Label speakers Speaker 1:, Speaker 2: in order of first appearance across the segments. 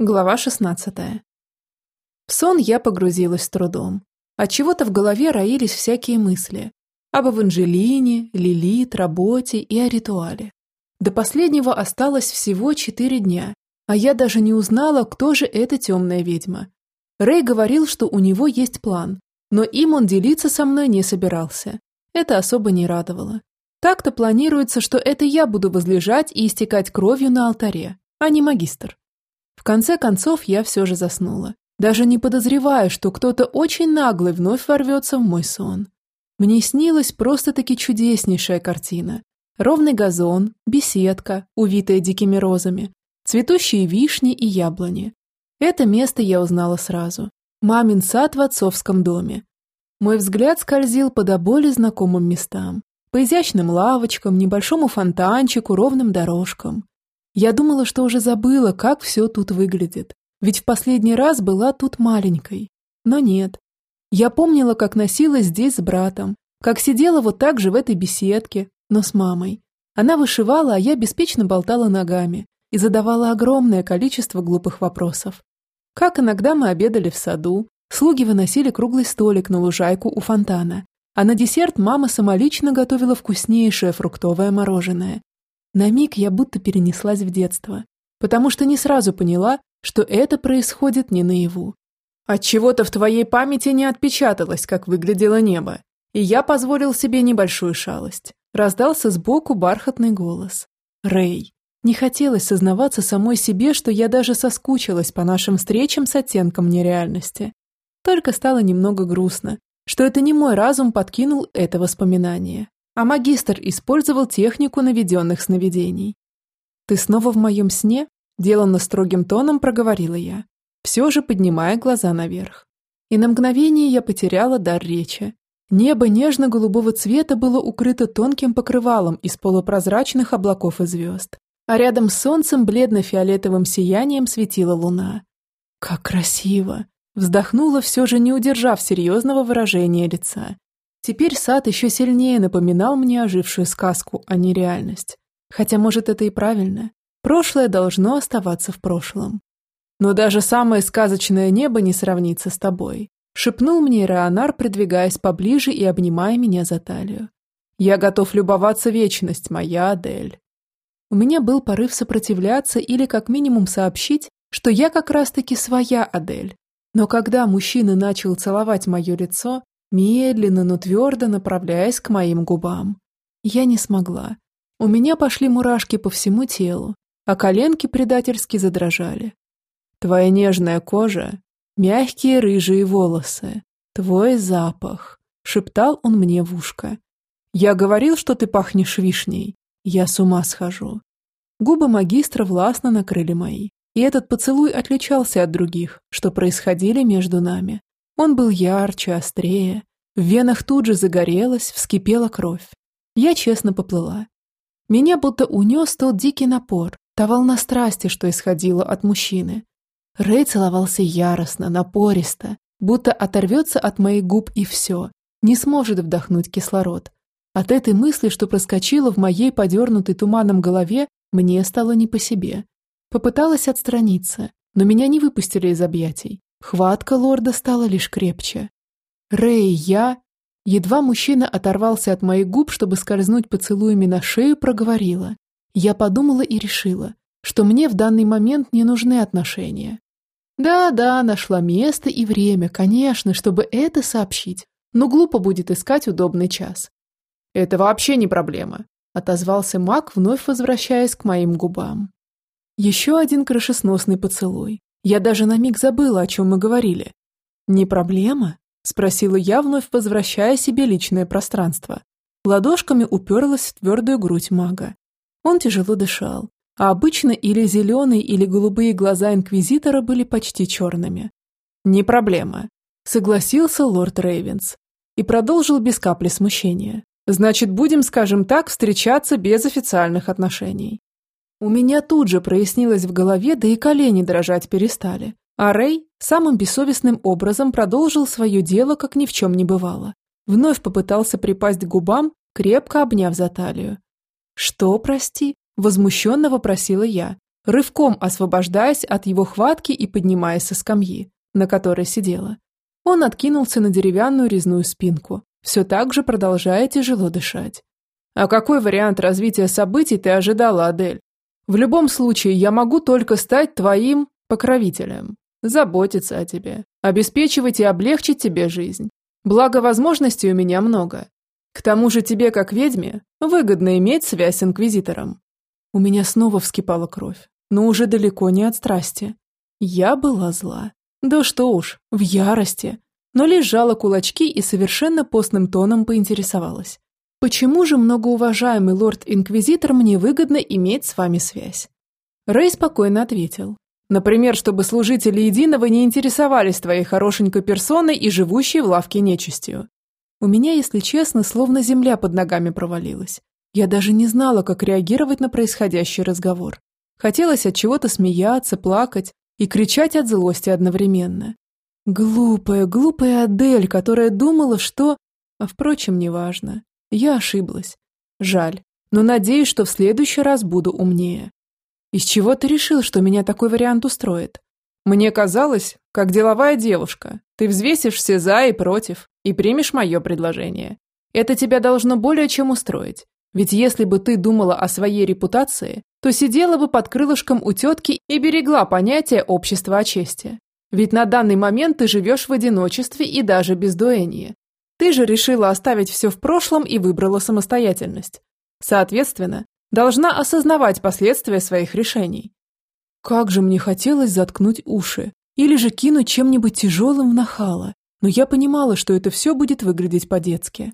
Speaker 1: Глава 16. В сон я погрузилась с трудом. От чего-то в голове роились всякие мысли об Эванжелине, Лилит, работе и о ритуале. До последнего осталось всего четыре дня, а я даже не узнала, кто же эта темная ведьма. Рэй говорил, что у него есть план, но им он делиться со мной не собирался. Это особо не радовало. Так-то планируется, что это я буду возлежать и истекать кровью на алтаре, а не магистр. В конце концов, я все же заснула, даже не подозревая, что кто-то очень наглый вновь ворвется в мой сон. Мне снилась просто-таки чудеснейшая картина. Ровный газон, беседка, увитая дикими розами, цветущие вишни и яблони. Это место я узнала сразу. Мамин сад в отцовском доме. Мой взгляд скользил по до боли знакомым местам. По изящным лавочкам, небольшому фонтанчику, ровным дорожкам. Я думала, что уже забыла, как все тут выглядит. Ведь в последний раз была тут маленькой. Но нет. Я помнила, как носилась здесь с братом, как сидела вот так же в этой беседке, но с мамой. Она вышивала, а я беспечно болтала ногами и задавала огромное количество глупых вопросов. Как иногда мы обедали в саду, слуги выносили круглый столик на лужайку у фонтана, а на десерт мама самолично готовила вкуснейшее фруктовое мороженое. На миг я будто перенеслась в детство, потому что не сразу поняла, что это происходит не наяву. От чего то в твоей памяти не отпечаталось, как выглядело небо, и я позволил себе небольшую шалость. Раздался сбоку бархатный голос. Рэй. Не хотелось сознаваться самой себе, что я даже соскучилась по нашим встречам с оттенком нереальности. Только стало немного грустно, что это не мой разум подкинул это воспоминание а магистр использовал технику наведенных сновидений. «Ты снова в моем сне?» – деланно строгим тоном проговорила я, все же поднимая глаза наверх. И на мгновение я потеряла дар речи. Небо нежно-голубого цвета было укрыто тонким покрывалом из полупрозрачных облаков и звезд, а рядом с солнцем бледно-фиолетовым сиянием светила луна. «Как красиво!» – вздохнула, все же не удержав серьезного выражения лица. Теперь сад еще сильнее напоминал мне ожившую сказку, а не реальность. Хотя, может, это и правильно. Прошлое должно оставаться в прошлом. Но даже самое сказочное небо не сравнится с тобой, шепнул мне Реонар, придвигаясь поближе и обнимая меня за талию. Я готов любоваться вечность, моя Адель. У меня был порыв сопротивляться или как минимум сообщить, что я как раз-таки своя Адель. Но когда мужчина начал целовать мое лицо, медленно, но твердо направляясь к моим губам. Я не смогла. У меня пошли мурашки по всему телу, а коленки предательски задрожали. Твоя нежная кожа, мягкие рыжие волосы, твой запах, шептал он мне в ушко. Я говорил, что ты пахнешь вишней. Я с ума схожу. Губы магистра властно накрыли мои, и этот поцелуй отличался от других, что происходили между нами. Он был ярче, острее. В венах тут же загорелась, вскипела кровь. Я честно поплыла. Меня будто унес тот дикий напор, та волна страсти, что исходила от мужчины. Рэй целовался яростно, напористо, будто оторвется от моих губ и все, не сможет вдохнуть кислород. От этой мысли, что проскочила в моей подернутой туманом голове, мне стало не по себе. Попыталась отстраниться, но меня не выпустили из объятий. Хватка лорда стала лишь крепче. «Рэй, я...» Едва мужчина оторвался от моих губ, чтобы скользнуть поцелуями на шею, проговорила. Я подумала и решила, что мне в данный момент не нужны отношения. Да-да, нашла место и время, конечно, чтобы это сообщить, но глупо будет искать удобный час. «Это вообще не проблема», – отозвался маг, вновь возвращаясь к моим губам. Еще один крышесносный поцелуй, я даже на миг забыла, о чем мы говорили. «Не проблема?» – спросила я, вновь возвращая себе личное пространство. Ладошками уперлась в твердую грудь мага. Он тяжело дышал, а обычно или зеленые, или голубые глаза инквизитора были почти черными. «Не проблема», – согласился лорд Рейвенс и продолжил без капли смущения. «Значит, будем, скажем так, встречаться без официальных отношений». У меня тут же прояснилось в голове, да и колени дрожать перестали. А Рэй самым бессовестным образом продолжил свое дело, как ни в чем не бывало. Вновь попытался припасть к губам, крепко обняв за талию. «Что, прости?» – возмущенно вопросила я, рывком освобождаясь от его хватки и поднимаясь со скамьи, на которой сидела. Он откинулся на деревянную резную спинку, все так же продолжая тяжело дышать. «А какой вариант развития событий ты ожидала, Адель? В любом случае, я могу только стать твоим покровителем, заботиться о тебе, обеспечивать и облегчить тебе жизнь. Благо, возможностей у меня много. К тому же тебе, как ведьме, выгодно иметь связь с Инквизитором». У меня снова вскипала кровь, но уже далеко не от страсти. Я была зла. Да что уж, в ярости. Но лишь жала кулачки и совершенно постным тоном поинтересовалась. Почему же многоуважаемый лорд-инквизитор мне выгодно иметь с вами связь? Рэй спокойно ответил. Например, чтобы служители Единого не интересовались твоей хорошенькой персоной и живущей в лавке нечистью. У меня, если честно, словно земля под ногами провалилась. Я даже не знала, как реагировать на происходящий разговор. Хотелось от чего-то смеяться, плакать и кричать от злости одновременно. Глупая, глупая Адель, которая думала, что... А впрочем, неважно. Я ошиблась. Жаль, но надеюсь, что в следующий раз буду умнее. Из чего ты решил, что меня такой вариант устроит? Мне казалось, как деловая девушка, ты взвесишь все за и против и примешь мое предложение. Это тебя должно более чем устроить. Ведь если бы ты думала о своей репутации, то сидела бы под крылышком у тетки и берегла понятие общества о чести. Ведь на данный момент ты живешь в одиночестве и даже без дуэния. Ты же решила оставить все в прошлом и выбрала самостоятельность. Соответственно, должна осознавать последствия своих решений. Как же мне хотелось заткнуть уши или же кинуть чем-нибудь тяжелым в нахало, но я понимала, что это все будет выглядеть по-детски.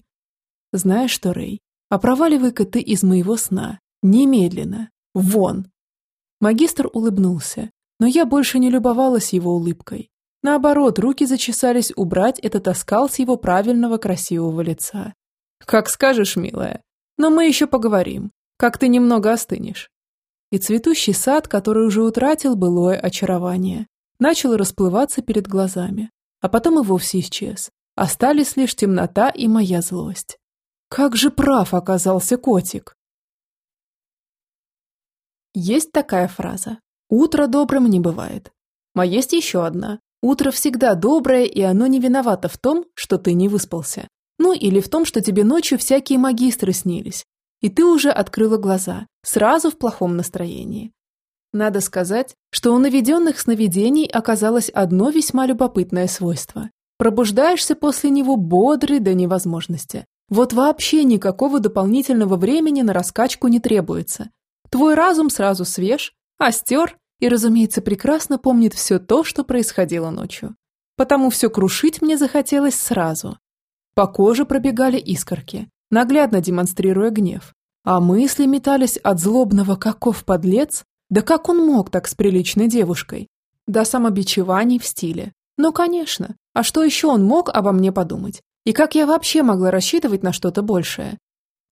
Speaker 1: Знаешь что, Рэй, а проваливай-ка ты из моего сна. Немедленно. Вон!» Магистр улыбнулся, но я больше не любовалась его улыбкой. Наоборот, руки зачесались убрать этот оскал с его правильного красивого лица. «Как скажешь, милая. Но мы еще поговорим, как ты немного остынешь». И цветущий сад, который уже утратил былое очарование, начал расплываться перед глазами, а потом и вовсе исчез. Остались лишь темнота и моя злость. Как же прав оказался котик! Есть такая фраза «Утро добрым не бывает». А есть еще одна «Утро всегда доброе, и оно не виновато в том, что ты не выспался». Ну или в том, что тебе ночью всякие магистры снились, и ты уже открыла глаза, сразу в плохом настроении. Надо сказать, что у наведенных сновидений оказалось одно весьма любопытное свойство. Пробуждаешься после него бодрый до невозможности. Вот вообще никакого дополнительного времени на раскачку не требуется. Твой разум сразу свеж, остер и, разумеется, прекрасно помнит все то, что происходило ночью. Потому все крушить мне захотелось сразу. По коже пробегали искорки, наглядно демонстрируя гнев. А мысли метались от злобного «каков подлец?» Да как он мог так с приличной девушкой? До самобичеваний в стиле. Ну, конечно. А что еще он мог обо мне подумать? И как я вообще могла рассчитывать на что-то большее?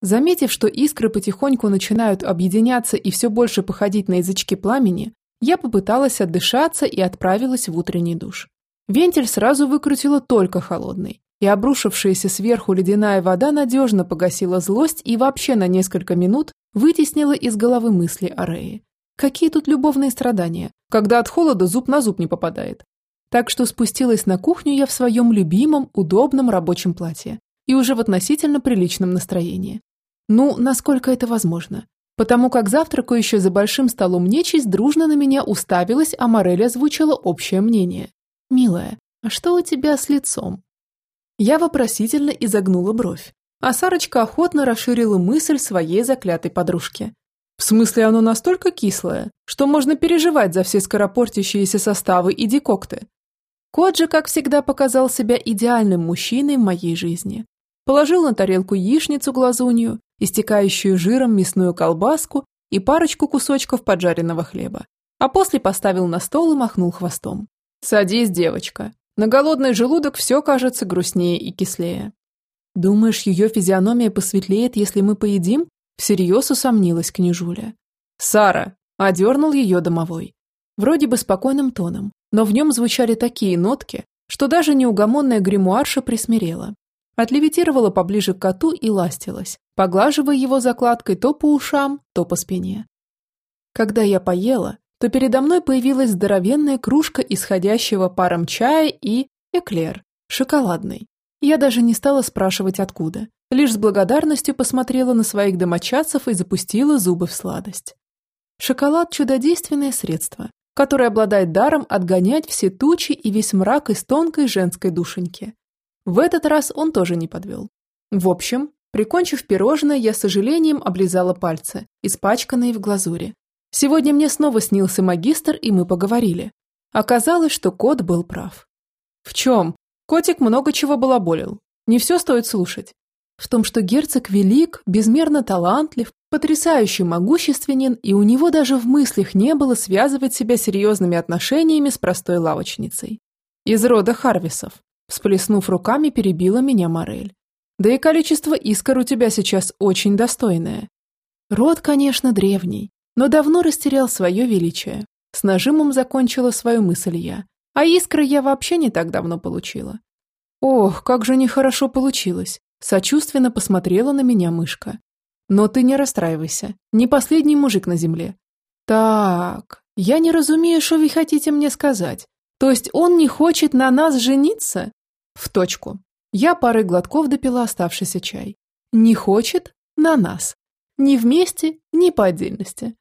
Speaker 1: Заметив, что искры потихоньку начинают объединяться и все больше походить на язычки пламени, я попыталась отдышаться и отправилась в утренний душ. Вентиль сразу выкрутила только холодный, и обрушившаяся сверху ледяная вода надежно погасила злость и вообще на несколько минут вытеснила из головы мысли о Рее. Какие тут любовные страдания, когда от холода зуб на зуб не попадает. Так что спустилась на кухню я в своем любимом, удобном рабочем платье и уже в относительно приличном настроении. Ну, насколько это возможно. Потому как завтракающая за большим столом нечисть дружно на меня уставилась, а Морель озвучила общее мнение. «Милая, а что у тебя с лицом?» Я вопросительно изогнула бровь, а Сарочка охотно расширила мысль своей заклятой подружки. В смысле, оно настолько кислое, что можно переживать за все скоропортящиеся составы и декокты. Кот же, как всегда, показал себя идеальным мужчиной в моей жизни. Положил на тарелку яичницу глазунью истекающую жиром мясную колбаску и парочку кусочков поджаренного хлеба, а после поставил на стол и махнул хвостом. «Садись, девочка. На голодный желудок все кажется грустнее и кислее». «Думаешь, ее физиономия посветлеет, если мы поедим?» Всерьез усомнилась княжуля. «Сара!» – одернул ее домовой. Вроде бы спокойным тоном, но в нем звучали такие нотки, что даже неугомонная гримуарша присмирела. Отлевитировала поближе к коту и ластилась, поглаживая его закладкой то по ушам, то по спине. Когда я поела, то передо мной появилась здоровенная кружка исходящего паром чая и эклер, шоколадный. Я даже не стала спрашивать откуда, лишь с благодарностью посмотрела на своих домочадцев и запустила зубы в сладость. Шоколад – чудодейственное средство, которое обладает даром отгонять все тучи и весь мрак из тонкой женской душеньки. В этот раз он тоже не подвел. В общем, прикончив пирожное, я с сожалением облизала пальцы, испачканные в глазури. Сегодня мне снова снился магистр, и мы поговорили. Оказалось, что кот был прав. В чем? Котик много чего балаболил. Не все стоит слушать. В том, что герцог велик, безмерно талантлив, потрясающе могущественен, и у него даже в мыслях не было связывать себя серьезными отношениями с простой лавочницей. Из рода Харвисов. Всплеснув руками, перебила меня Морель. Да и количество искр у тебя сейчас очень достойное. Род, конечно, древний, но давно растерял свое величие. С нажимом закончила свою мысль я. А искры я вообще не так давно получила. Ох, как же нехорошо получилось. Сочувственно посмотрела на меня мышка. Но ты не расстраивайся. Не последний мужик на земле. Так, я не разумею, что вы хотите мне сказать. То есть он не хочет на нас жениться? В точку. Я парой глотков допила оставшийся чай. Не хочет на нас. Ни вместе, ни по отдельности.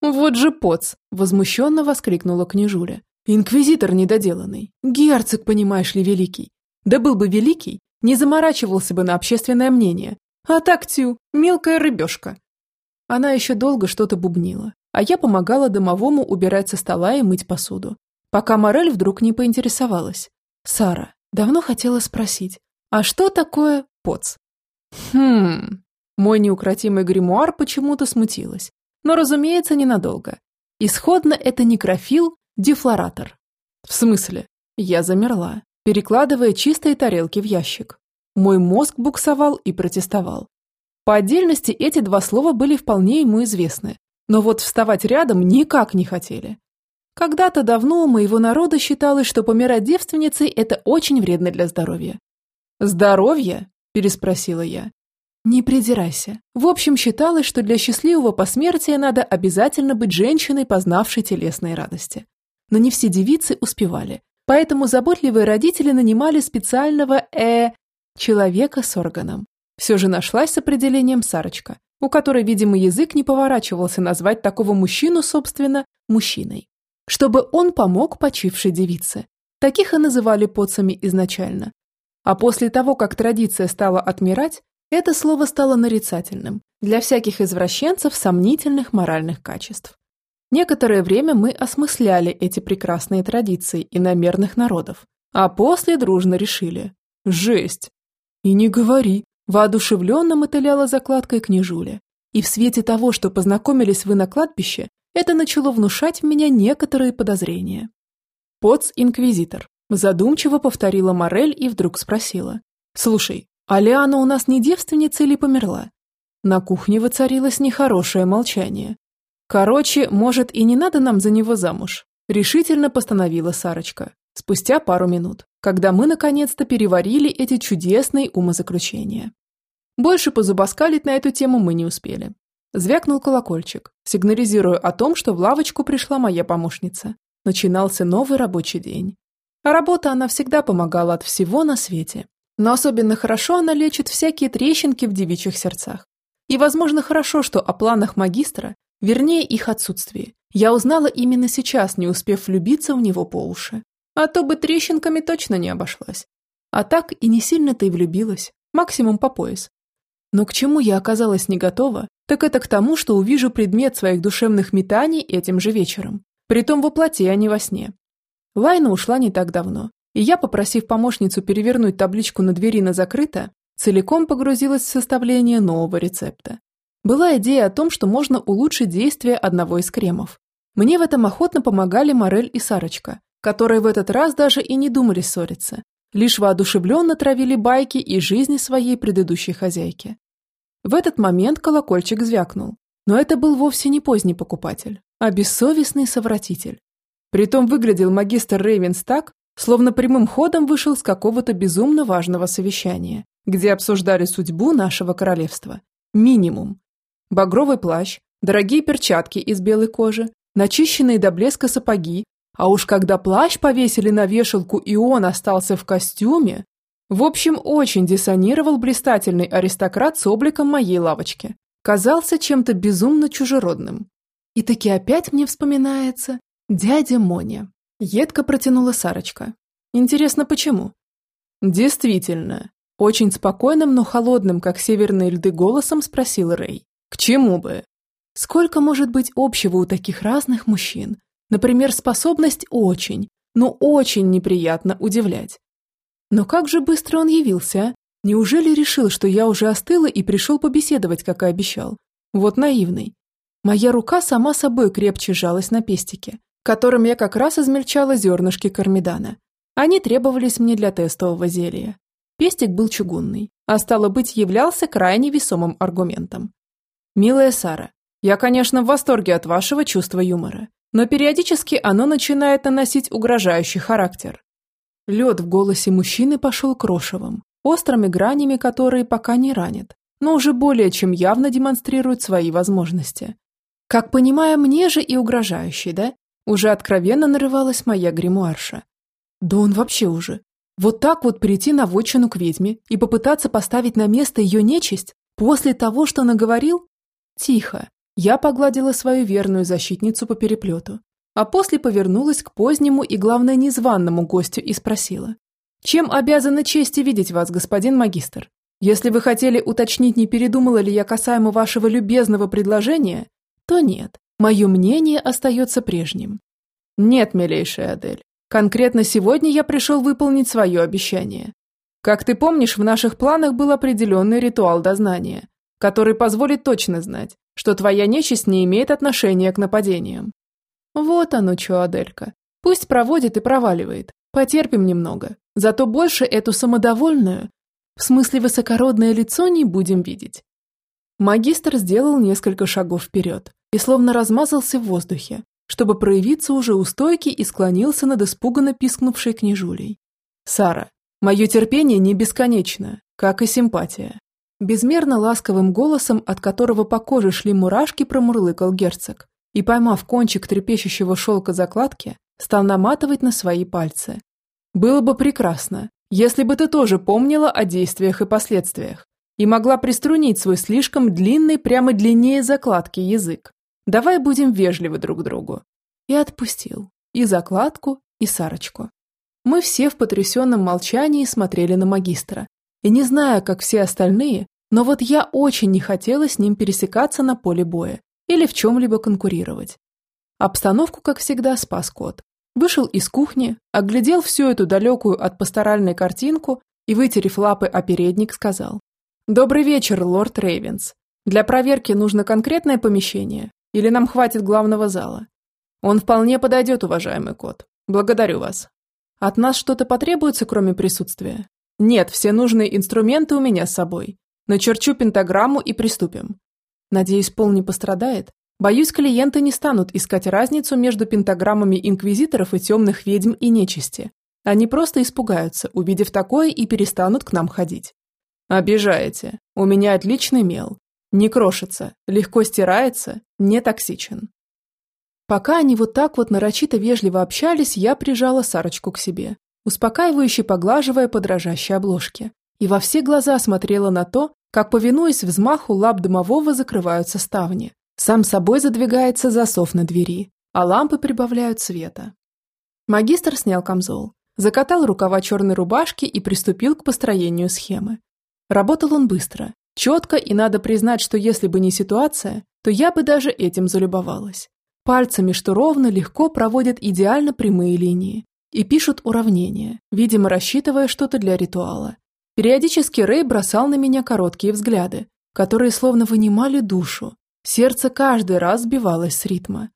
Speaker 1: Вот же поц! Возмущенно воскликнула княжуля. Инквизитор недоделанный. Герцог, понимаешь ли, великий. Да был бы великий, не заморачивался бы на общественное мнение. А так, тю, мелкая рыбешка. Она еще долго что-то бубнила, а я помогала домовому убирать со стола и мыть посуду. Пока Морель вдруг не поинтересовалась. Сара, давно хотела спросить, а что такое поц? Хм... Мой неукротимый гримуар почему-то смутилась. Но, разумеется, ненадолго. Исходно это некрофил, Дефлоратор. В смысле? Я замерла, перекладывая чистые тарелки в ящик. Мой мозг буксовал и протестовал. По отдельности эти два слова были вполне ему известны, но вот вставать рядом никак не хотели. Когда-то давно у моего народа считалось, что помирать девственницей – это очень вредно для здоровья. «Здоровье?» – переспросила я. «Не придирайся. В общем, считалось, что для счастливого посмертия надо обязательно быть женщиной, познавшей телесные радости но не все девицы успевали. Поэтому заботливые родители нанимали специального э человека с органом. Все же нашлась с определением Сарочка, у которой, видимо, язык не поворачивался назвать такого мужчину, собственно, мужчиной. Чтобы он помог почившей девице. Таких и называли поцами изначально. А после того, как традиция стала отмирать, это слово стало нарицательным для всяких извращенцев сомнительных моральных качеств. Некоторое время мы осмысляли эти прекрасные традиции иномерных народов, а после дружно решили – жесть. И не говори, воодушевленно мотыляла закладкой княжуля. И в свете того, что познакомились вы на кладбище, это начало внушать в меня некоторые подозрения. Поц-инквизитор. Задумчиво повторила Морель и вдруг спросила. «Слушай, а Лиана у нас не девственница или померла?» На кухне воцарилось нехорошее молчание. Короче, может и не надо нам за него замуж, решительно постановила Сарочка, спустя пару минут, когда мы наконец-то переварили эти чудесные умозаключения. Больше позубоскалить на эту тему мы не успели. Звякнул колокольчик, сигнализируя о том, что в лавочку пришла моя помощница. Начинался новый рабочий день. Работа она всегда помогала от всего на свете. Но особенно хорошо она лечит всякие трещинки в девичьих сердцах. И, возможно, хорошо, что о планах магистра Вернее, их отсутствие. Я узнала именно сейчас, не успев влюбиться в него по уши. А то бы трещинками точно не обошлась. А так и не сильно-то и влюбилась. Максимум по пояс. Но к чему я оказалась не готова, так это к тому, что увижу предмет своих душевных метаний этим же вечером. Притом во плоти, а не во сне. Лайна ушла не так давно, и я, попросив помощницу перевернуть табличку на двери на закрыто, целиком погрузилась в составление нового рецепта. Была идея о том, что можно улучшить действие одного из кремов. Мне в этом охотно помогали Морель и Сарочка, которые в этот раз даже и не думали ссориться, лишь воодушевленно травили байки и жизни своей предыдущей хозяйки. В этот момент колокольчик звякнул, но это был вовсе не поздний покупатель, а бессовестный совратитель. Притом выглядел магистр Рейвенс так, словно прямым ходом вышел с какого-то безумно важного совещания, где обсуждали судьбу нашего королевства. Минимум багровый плащ, дорогие перчатки из белой кожи, начищенные до блеска сапоги, а уж когда плащ повесили на вешалку и он остался в костюме... В общем, очень диссонировал блистательный аристократ с обликом моей лавочки. Казался чем-то безумно чужеродным. И таки опять мне вспоминается дядя Моня. Едко протянула Сарочка. Интересно, почему? Действительно. Очень спокойным, но холодным, как северные льды, голосом спросил Рэй. К чему бы? Сколько может быть общего у таких разных мужчин? Например, способность очень, но очень неприятно удивлять. Но как же быстро он явился, а? Неужели решил, что я уже остыла и пришел побеседовать, как и обещал? Вот наивный. Моя рука сама собой крепче сжалась на пестике, которым я как раз измельчала зернышки кармидана. Они требовались мне для тестового зелья. Пестик был чугунный, а стало быть, являлся крайне весомым аргументом. «Милая Сара, я, конечно, в восторге от вашего чувства юмора, но периодически оно начинает наносить угрожающий характер». Лед в голосе мужчины пошел крошевым, острыми гранями которые пока не ранят, но уже более чем явно демонстрируют свои возможности. Как понимаю, мне же и угрожающий, да? Уже откровенно нарывалась моя гримуарша. Да он вообще уже. Вот так вот прийти на вотчину к ведьме и попытаться поставить на место ее нечисть после того, что наговорил? Тихо. Я погладила свою верную защитницу по переплету, а после повернулась к позднему и, главное, незваному гостю и спросила. «Чем обязана чести видеть вас, господин магистр? Если вы хотели уточнить, не передумала ли я касаемо вашего любезного предложения, то нет. Мое мнение остается прежним. Нет, милейшая Адель. Конкретно сегодня я пришел выполнить свое обещание. Как ты помнишь, в наших планах был определенный ритуал дознания, который позволит точно знать, что твоя нечисть не имеет отношения к нападениям. Вот оно что, Аделька. Пусть проводит и проваливает. Потерпим немного. Зато больше эту самодовольную, в смысле высокородное лицо не будем видеть. Магистр сделал несколько шагов вперед, и словно размазался в воздухе, чтобы проявиться уже у стойки и склонился над испуганно пискнувшей княжулей. «Сара, мое терпение не бесконечно, как и симпатия». Безмерно ласковым голосом, от которого по коже шли мурашки, промурлыкал герцог и, поймав кончик трепещущего шелка закладки, стал наматывать на свои пальцы. «Было бы прекрасно, если бы ты тоже помнила о действиях и последствиях и могла приструнить свой слишком длинный, прямо длиннее закладки язык. Давай будем вежливы друг другу. И отпустил. И закладку, и Сарочку. Мы все в потрясенном молчании смотрели на магистра. И не знаю, как все остальные, но вот я очень не хотела с ним пересекаться на поле боя или в чем-либо конкурировать. Обстановку, как всегда, спас кот. Вышел из кухни, оглядел всю эту далекую от пасторальной картинку и, вытерев лапы о передник, сказал. «Добрый вечер, лорд Рейвенс. Для проверки нужно конкретное помещение, или нам хватит главного зала? Он вполне подойдет, уважаемый кот. Благодарю вас. От нас что-то потребуется, кроме присутствия? Нет, все нужные инструменты у меня с собой. Начерчу пентаграмму и приступим. Надеюсь, пол не пострадает? Боюсь, клиенты не станут искать разницу между пентаграммами инквизиторов и темных ведьм и нечисти. Они просто испугаются, увидев такое, и перестанут к нам ходить. Обижаете. У меня отличный мел. Не крошится, легко стирается, не токсичен. Пока они вот так вот нарочито вежливо общались, я прижала Сарочку к себе, успокаивающе поглаживая по дрожащей обложке, и во все глаза смотрела на то, как, повинуясь взмаху лап домового, закрываются ставни. Сам собой задвигается засов на двери, а лампы прибавляют света. Магистр снял камзол, закатал рукава черной рубашки и приступил к построению схемы. Работал он быстро, Четко, и надо признать, что если бы не ситуация, то я бы даже этим залюбовалась. Пальцами, что ровно, легко проводят идеально прямые линии и пишут уравнения, видимо, рассчитывая что-то для ритуала. Периодически Рэй бросал на меня короткие взгляды, которые словно вынимали душу. Сердце каждый раз сбивалось с ритма.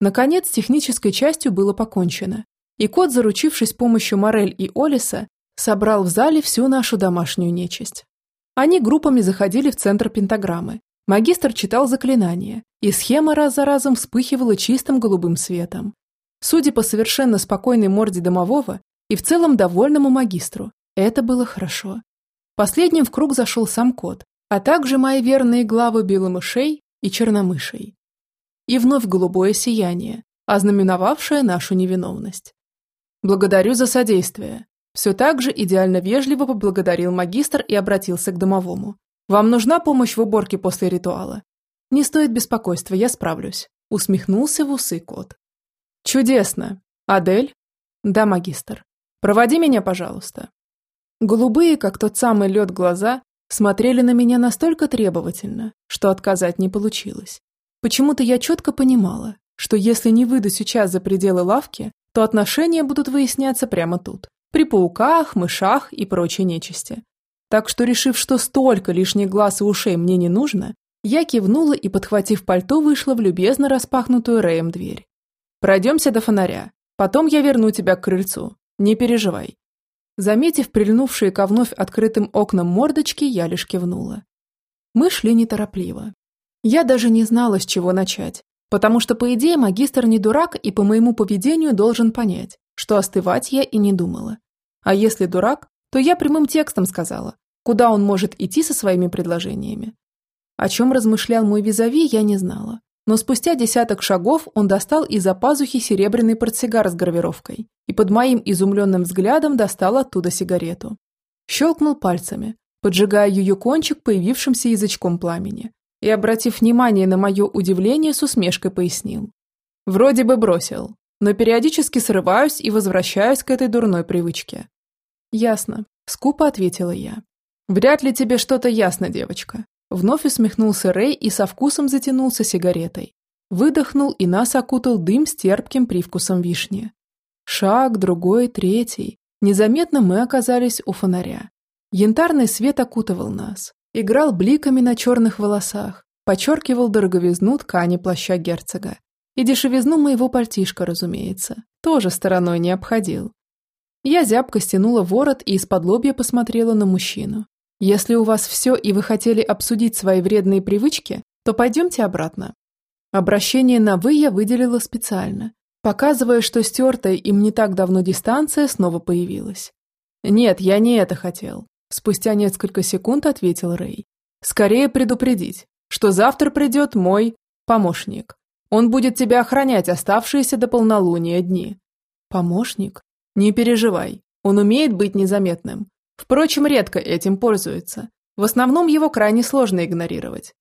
Speaker 1: Наконец, технической частью было покончено, и кот, заручившись помощью Морель и Олиса, собрал в зале всю нашу домашнюю нечисть. Они группами заходили в центр пентаграммы. Магистр читал заклинания, и схема раз за разом вспыхивала чистым голубым светом. Судя по совершенно спокойной морде домового и в целом довольному магистру, это было хорошо. Последним в круг зашел сам кот, а также мои верные главы беломышей и черномышей. И вновь голубое сияние, ознаменовавшая нашу невиновность. «Благодарю за содействие», все так же идеально вежливо поблагодарил магистр и обратился к домовому. «Вам нужна помощь в уборке после ритуала?» «Не стоит беспокойства, я справлюсь», – усмехнулся в усы кот. «Чудесно. Адель?» «Да, магистр. Проводи меня, пожалуйста». Голубые, как тот самый лед, глаза смотрели на меня настолько требовательно, что отказать не получилось. Почему-то я четко понимала, что если не выйду сейчас за пределы лавки, то отношения будут выясняться прямо тут при пауках, мышах и прочей нечисти. Так что, решив, что столько лишних глаз и ушей мне не нужно, я кивнула и, подхватив пальто, вышла в любезно распахнутую Рэем дверь. «Пройдемся до фонаря. Потом я верну тебя к крыльцу. Не переживай». Заметив прильнувшие ко вновь открытым окнам мордочки, я лишь кивнула. Мы шли неторопливо. Я даже не знала, с чего начать, потому что, по идее, магистр не дурак и по моему поведению должен понять, что остывать я и не думала. А если дурак, то я прямым текстом сказала, куда он может идти со своими предложениями. О чем размышлял мой визави, я не знала. Но спустя десяток шагов он достал из-за пазухи серебряный портсигар с гравировкой и под моим изумленным взглядом достал оттуда сигарету. Щелкнул пальцами, поджигая ее кончик появившимся язычком пламени, и, обратив внимание на мое удивление, с усмешкой пояснил. «Вроде бы бросил, но периодически срываюсь и возвращаюсь к этой дурной привычке. «Ясно», – скупо ответила я. «Вряд ли тебе что-то ясно, девочка». Вновь усмехнулся Рэй и со вкусом затянулся сигаретой. Выдохнул и нас окутал дым с терпким привкусом вишни. Шаг, другой, третий. Незаметно мы оказались у фонаря. Янтарный свет окутывал нас. Играл бликами на черных волосах. Подчеркивал дороговизну ткани плаща герцога. И дешевизну моего пальтишка, разумеется, тоже стороной не обходил. Я зябко стянула ворот и из-под лобья посмотрела на мужчину. «Если у вас все и вы хотели обсудить свои вредные привычки, то пойдемте обратно». Обращение на «вы» я выделила специально, показывая, что стертая им не так давно дистанция снова появилась. «Нет, я не это хотел», – спустя несколько секунд ответил Рэй. «Скорее предупредить, что завтра придет мой помощник. Он будет тебя охранять оставшиеся до полнолуния дни». «Помощник?» Не переживай, он умеет быть незаметным. Впрочем, редко этим пользуется. В основном его крайне сложно игнорировать.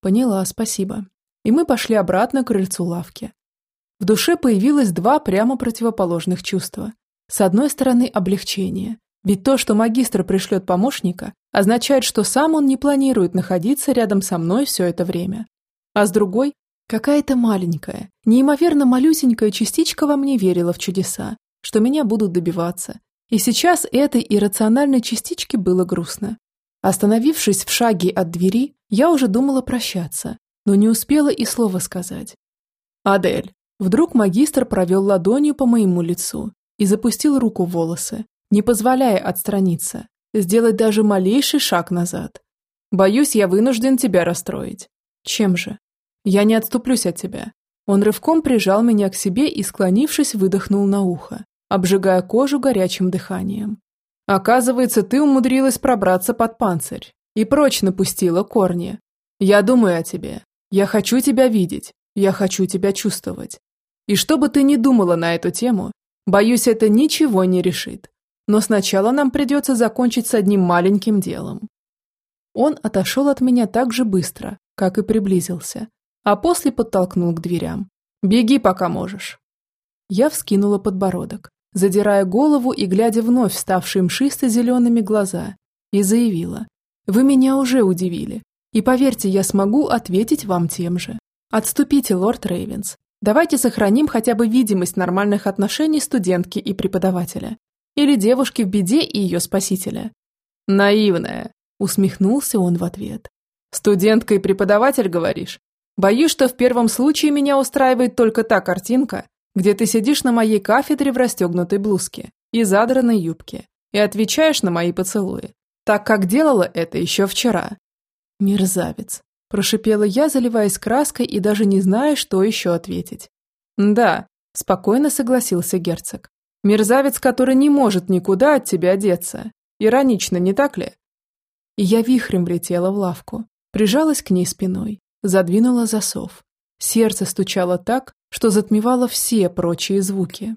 Speaker 1: Поняла, спасибо. И мы пошли обратно к крыльцу лавки. В душе появилось два прямо противоположных чувства. С одной стороны, облегчение. Ведь то, что магистр пришлет помощника, означает, что сам он не планирует находиться рядом со мной все это время. А с другой, какая-то маленькая, неимоверно малюсенькая частичка во мне верила в чудеса что меня будут добиваться. И сейчас этой иррациональной частичке было грустно. Остановившись в шаге от двери, я уже думала прощаться, но не успела и слова сказать. «Адель». Вдруг магистр провел ладонью по моему лицу и запустил руку в волосы, не позволяя отстраниться, сделать даже малейший шаг назад. «Боюсь, я вынужден тебя расстроить». «Чем же?» «Я не отступлюсь от тебя». Он рывком прижал меня к себе и, склонившись, выдохнул на ухо обжигая кожу горячим дыханием. Оказывается, ты умудрилась пробраться под панцирь и прочно пустила корни. Я думаю о тебе. Я хочу тебя видеть. Я хочу тебя чувствовать. И что бы ты ни думала на эту тему, боюсь, это ничего не решит. Но сначала нам придется закончить с одним маленьким делом. Он отошел от меня так же быстро, как и приблизился, а после подтолкнул к дверям. «Беги, пока можешь». Я вскинула подбородок задирая голову и глядя вновь ставшие мшисто-зелеными глаза, и заявила, «Вы меня уже удивили, и поверьте, я смогу ответить вам тем же. Отступите, лорд Рейвенс. Давайте сохраним хотя бы видимость нормальных отношений студентки и преподавателя. Или девушки в беде и ее спасителя». «Наивная», – усмехнулся он в ответ. «Студентка и преподаватель, говоришь? Боюсь, что в первом случае меня устраивает только та картинка, где ты сидишь на моей кафедре в расстегнутой блузке и задранной юбке и отвечаешь на мои поцелуи, так как делала это еще вчера. Мерзавец, прошипела я, заливаясь краской и даже не зная, что еще ответить. Да, спокойно согласился герцог. Мерзавец, который не может никуда от тебя деться. Иронично, не так ли? И я вихрем влетела в лавку, прижалась к ней спиной, задвинула засов. Сердце стучало так, что затмевало все прочие звуки.